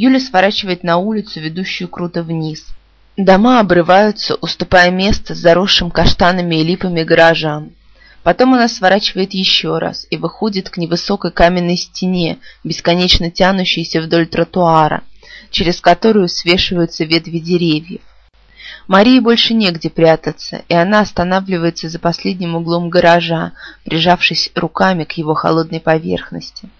Юля сворачивает на улицу, ведущую круто вниз. Дома обрываются, уступая место заросшим каштанами и липами гаражам. Потом она сворачивает еще раз и выходит к невысокой каменной стене, бесконечно тянущейся вдоль тротуара, через которую свешиваются ветви деревьев. Марии больше негде прятаться, и она останавливается за последним углом гаража, прижавшись руками к его холодной поверхности.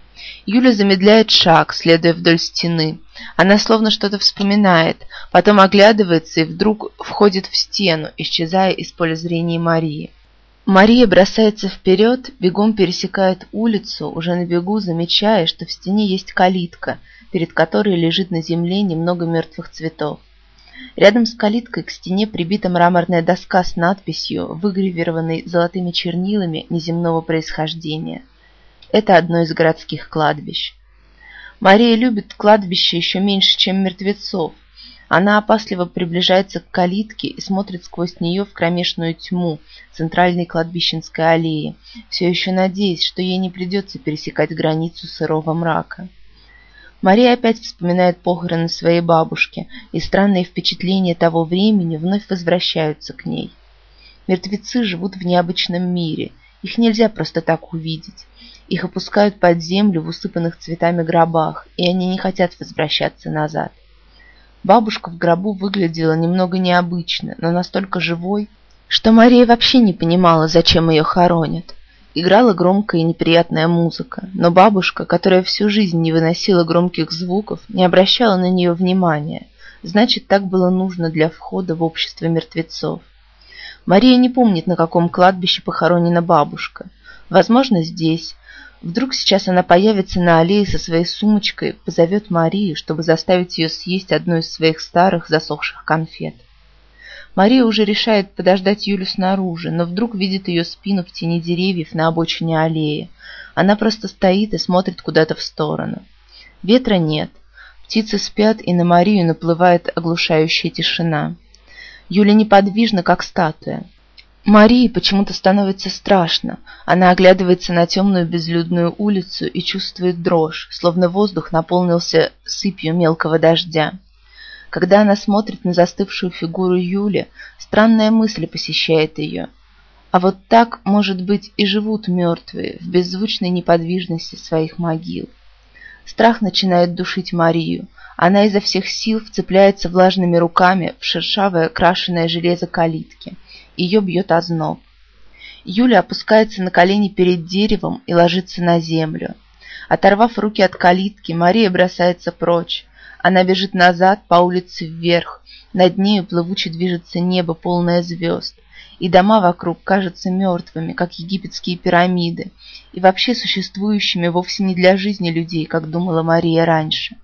Юля замедляет шаг, следуя вдоль стены. Она словно что-то вспоминает, потом оглядывается и вдруг входит в стену, исчезая из поля зрения Марии. Мария бросается вперед, бегом пересекает улицу, уже на бегу замечая, что в стене есть калитка, перед которой лежит на земле немного мертвых цветов. Рядом с калиткой к стене прибита мраморная доска с надписью, выгравированной золотыми чернилами неземного происхождения. Это одно из городских кладбищ. Мария любит кладбище еще меньше, чем мертвецов, она опасливо приближается к калитке и смотрит сквозь нее в кромешную тьму центральной кладбищенской аллеи, все еще надеясь, что ей не придется пересекать границу сырого мрака. Мария опять вспоминает похороны своей бабушки, и странные впечатления того времени вновь возвращаются к ней. Мертвецы живут в необычном мире, их нельзя просто так увидеть. Их опускают под землю в усыпанных цветами гробах, и они не хотят возвращаться назад. Бабушка в гробу выглядела немного необычно, но настолько живой, что Мария вообще не понимала, зачем ее хоронят. Играла громкая и неприятная музыка, но бабушка, которая всю жизнь не выносила громких звуков, не обращала на нее внимания. Значит, так было нужно для входа в общество мертвецов. Мария не помнит, на каком кладбище похоронена бабушка. Возможно, здесь, Вдруг сейчас она появится на аллее со своей сумочкой, позовет Марию, чтобы заставить ее съесть одну из своих старых засохших конфет. Мария уже решает подождать Юлю снаружи, но вдруг видит ее спину в тени деревьев на обочине аллеи. Она просто стоит и смотрит куда-то в сторону. Ветра нет. Птицы спят, и на Марию наплывает оглушающая тишина. Юля неподвижна, как статуя. Марии почему-то становится страшно. Она оглядывается на темную безлюдную улицу и чувствует дрожь, словно воздух наполнился сыпью мелкого дождя. Когда она смотрит на застывшую фигуру Юли, странная мысль посещает ее. А вот так, может быть, и живут мертвые в беззвучной неподвижности своих могил. Страх начинает душить Марию. Она изо всех сил вцепляется влажными руками в шершавое крашеное железо калитки – ее бьет озноб. Юля опускается на колени перед деревом и ложится на землю. Оторвав руки от калитки, Мария бросается прочь. Она бежит назад, по улице вверх. Над нею плывуче движется небо, полное звезд. И дома вокруг кажутся мертвыми, как египетские пирамиды, и вообще существующими вовсе не для жизни людей, как думала Мария раньше.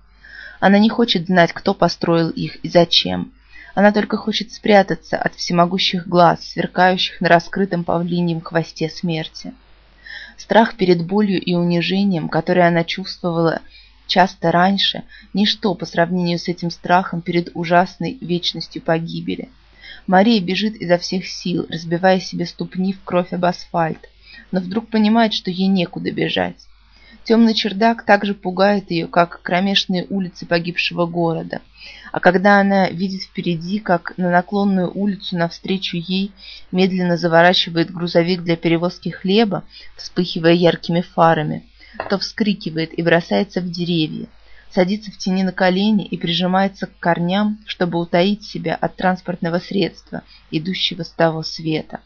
Она не хочет знать, кто построил их и зачем. Она только хочет спрятаться от всемогущих глаз, сверкающих на раскрытом павлиньем хвосте смерти. Страх перед болью и унижением, которое она чувствовала часто раньше, ничто по сравнению с этим страхом перед ужасной вечностью погибели. Мария бежит изо всех сил, разбивая себе ступни в кровь об асфальт, но вдруг понимает, что ей некуда бежать. Темный чердак также пугает ее, как кромешные улицы погибшего города. А когда она видит впереди, как на наклонную улицу навстречу ей медленно заворачивает грузовик для перевозки хлеба, вспыхивая яркими фарами, то вскрикивает и бросается в деревья, садится в тени на колени и прижимается к корням, чтобы утаить себя от транспортного средства, идущего с того света.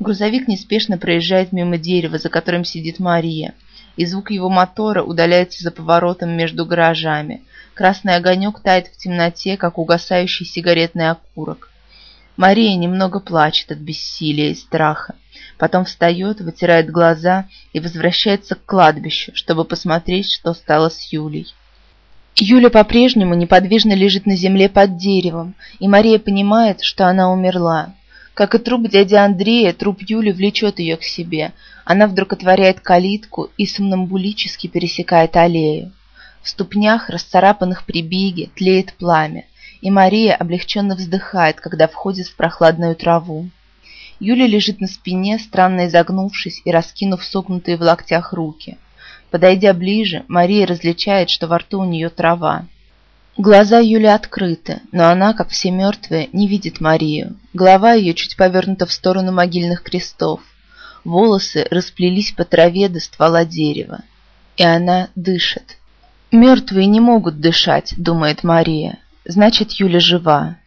Грузовик неспешно проезжает мимо дерева, за которым сидит Мария – и звук его мотора удаляется за поворотом между гаражами. Красный огонек тает в темноте, как угасающий сигаретный окурок. Мария немного плачет от бессилия и страха. Потом встает, вытирает глаза и возвращается к кладбищу, чтобы посмотреть, что стало с Юлей. Юля по-прежнему неподвижно лежит на земле под деревом, и Мария понимает, что она умерла. Как и труп дяди Андрея, труп Юли влечет ее к себе. Она вдруг отворяет калитку и сомнамбулически пересекает аллею. В ступнях, расцарапанных при беге, тлеет пламя, и Мария облегченно вздыхает, когда входит в прохладную траву. Юля лежит на спине, странно изогнувшись и раскинув согнутые в локтях руки. Подойдя ближе, Мария различает, что во рту у нее трава. Глаза Юли открыты, но она, как все мертвые, не видит Марию. Голова ее чуть повернута в сторону могильных крестов. Волосы расплелись по траве до ствола дерева. И она дышит. «Мертвые не могут дышать», — думает Мария. «Значит, Юля жива».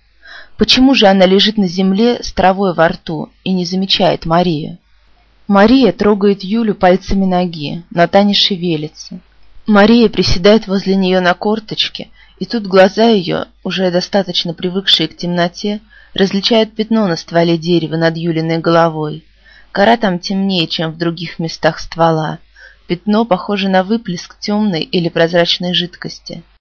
Почему же она лежит на земле с травой во рту и не замечает Марию? Мария трогает Юлю пальцами ноги, но та не шевелится. Мария приседает возле нее на корточке, и тут глаза ее, уже достаточно привыкшие к темноте, различают пятно на стволе дерева над Юлиной головой. Кора там темнее, чем в других местах ствола. Пятно похоже на выплеск темной или прозрачной жидкости.